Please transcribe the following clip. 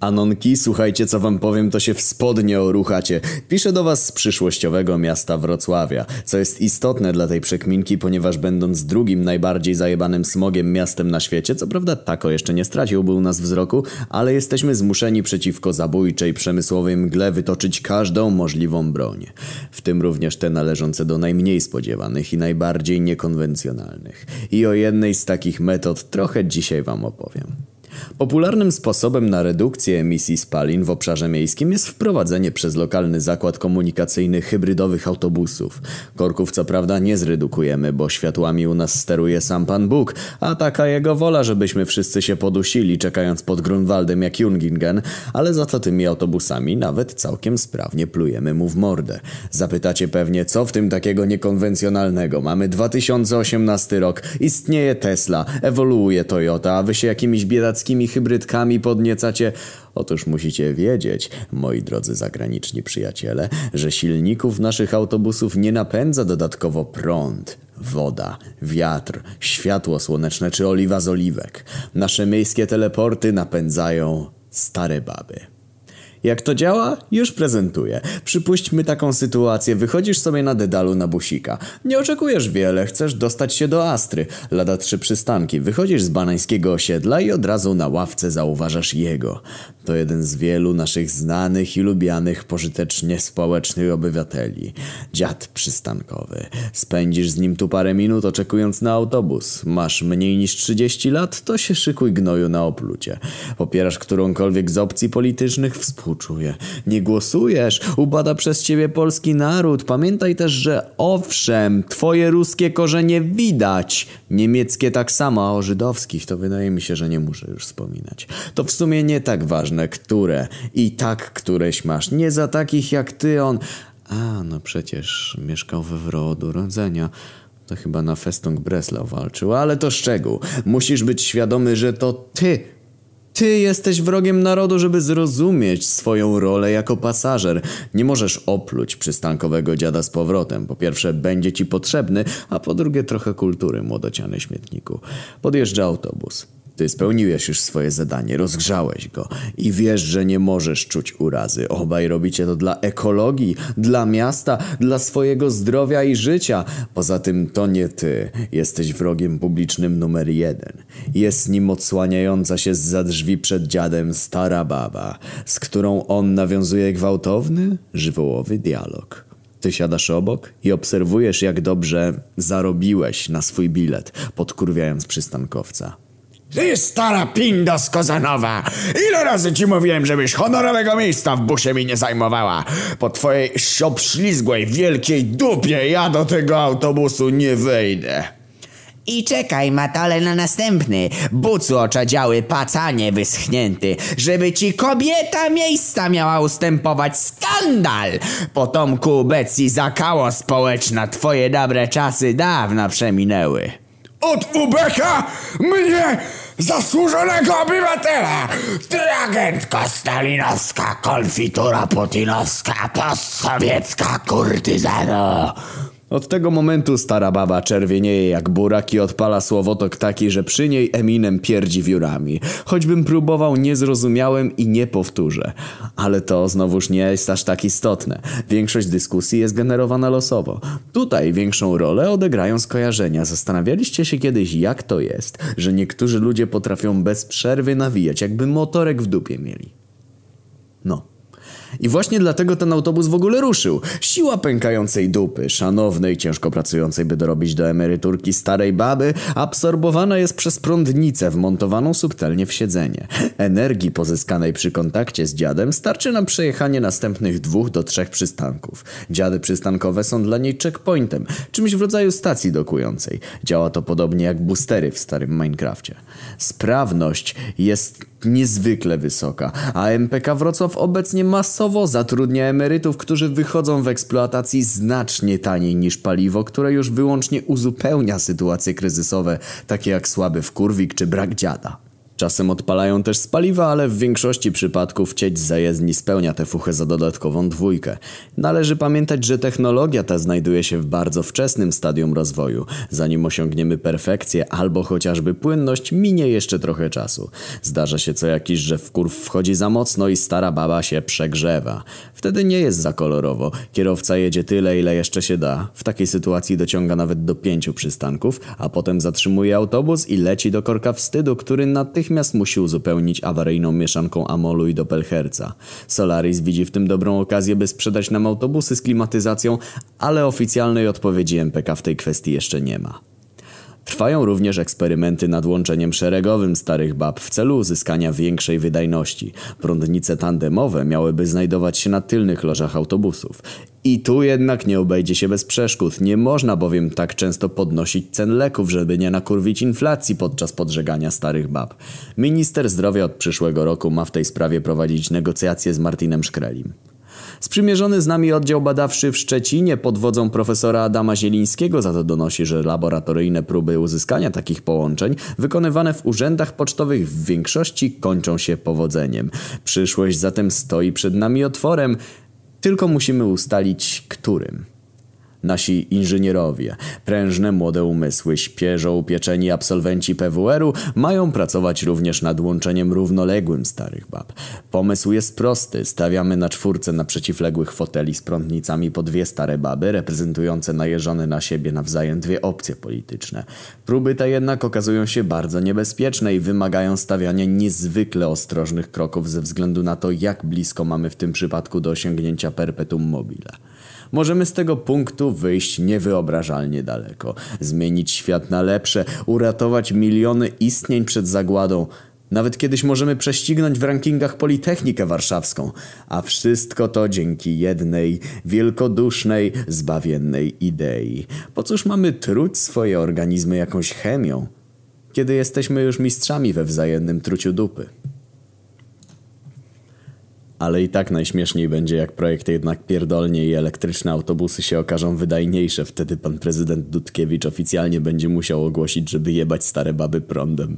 Anonki, słuchajcie co wam powiem, to się w spodnie oruchacie. Piszę do was z przyszłościowego miasta Wrocławia, co jest istotne dla tej przekminki, ponieważ będąc drugim najbardziej zajebanym smogiem miastem na świecie, co prawda tako jeszcze nie straciłby u nas wzroku, ale jesteśmy zmuszeni przeciwko zabójczej przemysłowej mgle wytoczyć każdą możliwą broń. W tym również te należące do najmniej spodziewanych i najbardziej niekonwencjonalnych. I o jednej z takich metod trochę dzisiaj wam opowiem. Popularnym sposobem na redukcję emisji spalin w obszarze miejskim jest wprowadzenie przez lokalny zakład komunikacyjny hybrydowych autobusów. Korków co prawda nie zredukujemy, bo światłami u nas steruje sam Pan Bóg, a taka jego wola, żebyśmy wszyscy się podusili czekając pod Grunwaldem jak Jungingen, ale za to tymi autobusami nawet całkiem sprawnie plujemy mu w mordę. Zapytacie pewnie, co w tym takiego niekonwencjonalnego? Mamy 2018 rok, istnieje Tesla, ewoluuje Toyota, a wy się jakimiś biedackimi hybrydkami podniecacie. Otóż musicie wiedzieć, moi drodzy zagraniczni przyjaciele, że silników naszych autobusów nie napędza dodatkowo prąd, woda, wiatr, światło słoneczne czy oliwa z oliwek. Nasze miejskie teleporty napędzają stare baby. Jak to działa? Już prezentuję. Przypuśćmy taką sytuację. Wychodzisz sobie na dedalu na busika. Nie oczekujesz wiele, chcesz dostać się do Astry. Lada trzy przystanki. Wychodzisz z banańskiego osiedla i od razu na ławce zauważasz jego. To jeden z wielu naszych znanych i lubianych pożytecznie społecznych obywateli. Dziad przystankowy. Spędzisz z nim tu parę minut oczekując na autobus. Masz mniej niż 30 lat, to się szykuj gnoju na oplucie. Popierasz którąkolwiek z opcji politycznych współ współczuję. Nie głosujesz, ubada przez ciebie polski naród. Pamiętaj też, że owszem, twoje ruskie korzenie widać. Niemieckie tak samo, a o żydowskich to wydaje mi się, że nie muszę już wspominać. To w sumie nie tak ważne, które. I tak któreś masz. Nie za takich jak ty on... A, no przecież mieszkał we Wro od urodzenia. To chyba na Festung Breslau walczył, ale to szczegół. Musisz być świadomy, że to ty ty jesteś wrogiem narodu, żeby zrozumieć swoją rolę jako pasażer. Nie możesz opluć przystankowego dziada z powrotem. Po pierwsze, będzie ci potrzebny, a po drugie, trochę kultury, młodociany śmietniku. Podjeżdża autobus. Ty spełniłeś już swoje zadanie, rozgrzałeś go i wiesz, że nie możesz czuć urazy. Obaj robicie to dla ekologii, dla miasta, dla swojego zdrowia i życia. Poza tym to nie ty jesteś wrogiem publicznym numer jeden. Jest nim odsłaniająca się za drzwi przed dziadem stara baba, z którą on nawiązuje gwałtowny, żywołowy dialog. Ty siadasz obok i obserwujesz, jak dobrze zarobiłeś na swój bilet, podkurwiając przystankowca. Ty stara pinda z Kozanowa! Ile razy ci mówiłem, żebyś honorowego miejsca w busie mi nie zajmowała? Po twojej siobślizgłej, wielkiej dupie ja do tego autobusu nie wejdę. I czekaj, Matale, na następny. Bucu oczadziały, pacanie wyschnięty. Żeby ci kobieta miejsca miała ustępować. Skandal! Potomku Betsy zakało społeczna. Twoje dobre czasy dawno przeminęły. Od Ubeka mnie zasłużonego obywatela! Ty agentko stalinowska, konfitura putinowska, postsowiecka kurtyzano! Od tego momentu stara baba czerwienieje jak burak i odpala słowotok taki, że przy niej Eminem pierdzi wiórami. Choćbym próbował, nie zrozumiałem i nie powtórzę. Ale to znowuż nie jest aż tak istotne. Większość dyskusji jest generowana losowo. Tutaj większą rolę odegrają skojarzenia. Zastanawialiście się kiedyś, jak to jest, że niektórzy ludzie potrafią bez przerwy nawijać, jakby motorek w dupie mieli. No. I właśnie dlatego ten autobus w ogóle ruszył. Siła pękającej dupy, szanownej, ciężko pracującej, by dorobić do emeryturki starej baby, absorbowana jest przez prądnicę wmontowaną subtelnie w siedzenie. Energii pozyskanej przy kontakcie z dziadem starczy na przejechanie następnych dwóch do trzech przystanków. Dziady przystankowe są dla niej checkpointem, czymś w rodzaju stacji dokującej. Działa to podobnie jak boostery w starym Minecrafcie. Sprawność jest niezwykle wysoka, a MPK Wrocław obecnie masowo zatrudnia emerytów, którzy wychodzą w eksploatacji znacznie taniej niż paliwo, które już wyłącznie uzupełnia sytuacje kryzysowe, takie jak słaby wkurwik czy brak dziada. Czasem odpalają też z paliwa, ale w większości przypadków cieć zajezdni spełnia tę fuchę za dodatkową dwójkę. Należy pamiętać, że technologia ta znajduje się w bardzo wczesnym stadium rozwoju. Zanim osiągniemy perfekcję albo chociażby płynność, minie jeszcze trochę czasu. Zdarza się co jakiś, że kurw wchodzi za mocno i stara baba się przegrzewa. Wtedy nie jest za kolorowo. Kierowca jedzie tyle, ile jeszcze się da. W takiej sytuacji dociąga nawet do pięciu przystanków, a potem zatrzymuje autobus i leci do korka wstydu, który natychmiast musi uzupełnić awaryjną mieszanką amolu i doppelherca. Solaris widzi w tym dobrą okazję, by sprzedać nam autobusy z klimatyzacją, ale oficjalnej odpowiedzi MPK w tej kwestii jeszcze nie ma. Trwają również eksperymenty nad łączeniem szeregowym starych bab w celu uzyskania większej wydajności. Prądnice tandemowe miałyby znajdować się na tylnych lożach autobusów. I tu jednak nie obejdzie się bez przeszkód. Nie można bowiem tak często podnosić cen leków, żeby nie nakurwić inflacji podczas podżegania starych bab. Minister zdrowia od przyszłego roku ma w tej sprawie prowadzić negocjacje z Martinem Szkrelim. Sprzymierzony z nami oddział badawczy w Szczecinie pod wodzą profesora Adama Zielińskiego za to donosi, że laboratoryjne próby uzyskania takich połączeń wykonywane w urzędach pocztowych w większości kończą się powodzeniem. Przyszłość zatem stoi przed nami otworem, tylko musimy ustalić którym. Nasi inżynierowie, prężne młode umysły, świeżo upieczeni absolwenci PWR-u mają pracować również nad łączeniem równoległym starych bab. Pomysł jest prosty. Stawiamy na czwórce na przeciwległych foteli z prądnicami po dwie stare baby, reprezentujące najeżone na siebie nawzajem dwie opcje polityczne. Próby te jednak okazują się bardzo niebezpieczne i wymagają stawiania niezwykle ostrożnych kroków ze względu na to, jak blisko mamy w tym przypadku do osiągnięcia perpetuum mobile. Możemy z tego punktu wyjść niewyobrażalnie daleko, zmienić świat na lepsze, uratować miliony istnień przed zagładą. Nawet kiedyś możemy prześcignąć w rankingach Politechnikę Warszawską, a wszystko to dzięki jednej, wielkodusznej, zbawiennej idei. Po cóż mamy truć swoje organizmy jakąś chemią, kiedy jesteśmy już mistrzami we wzajemnym truciu dupy? Ale i tak najśmieszniej będzie, jak projekt jednak pierdolnie i elektryczne autobusy się okażą wydajniejsze. Wtedy pan prezydent Dudkiewicz oficjalnie będzie musiał ogłosić, żeby jebać stare baby prądem.